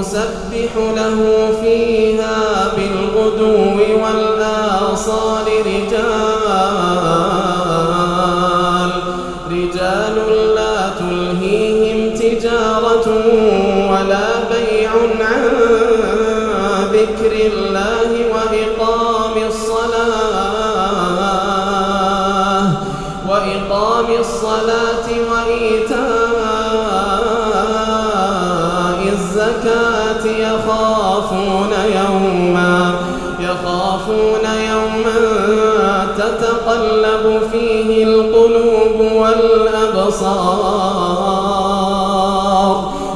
يسبح له فيها بالغدو والآصال رجال. رجال لا تلهيهم تجارة ولا بيع عن ذكر الله وإقام الصلاة. وإقام الصلاة وإيتاء الزكاة يخافون يوما يخافون يوما تتقلب فيه القلوب والأبصار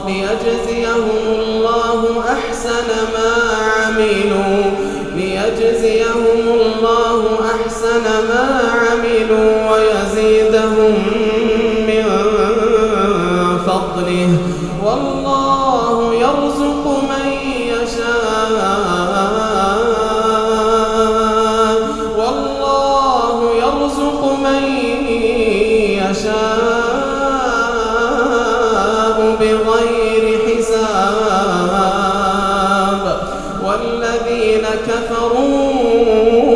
ليجزيهم الله أحسن ما عملوا ليجزيهم الله أحسن ما عملوا ويزيدهم من فضله.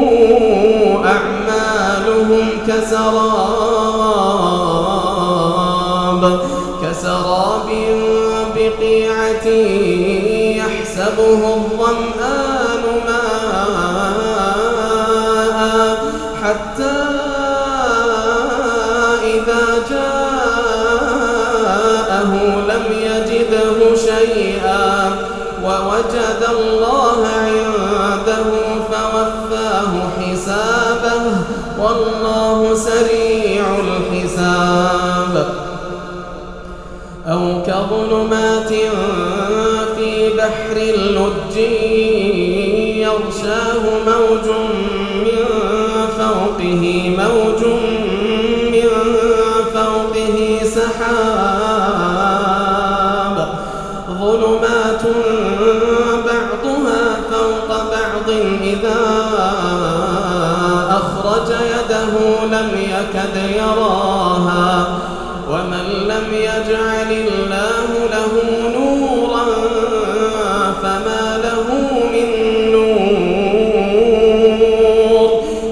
كفروا أعمالهم كسراب كسراب بقيعة يحسبه الظمآن ماء حتى إذا جاءه لم يجده شيئا ووجد الله عنده والله سريع الحساب. أو كظلمات في بحر اللج يغشاه موج من فوقه موج من فوقه سحاب. ظلمات بعضها فوق بعض إذا يده لم يكد يراها ومن لم يجعل الله له نورا فما له من نور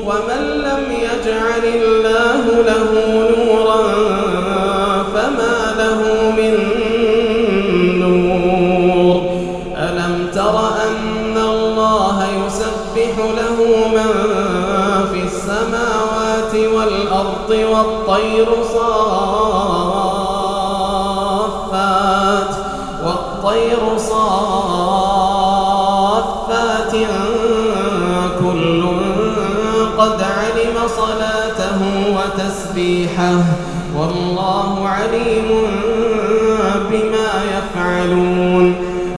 ومن لم يجعل الله له نورا فما له من نور ألم تر أن الله يسبح له من والأرض والطير صافات والطير صافات كل قد علم صلاته وتسبيحه والله عليم بما يفعلون.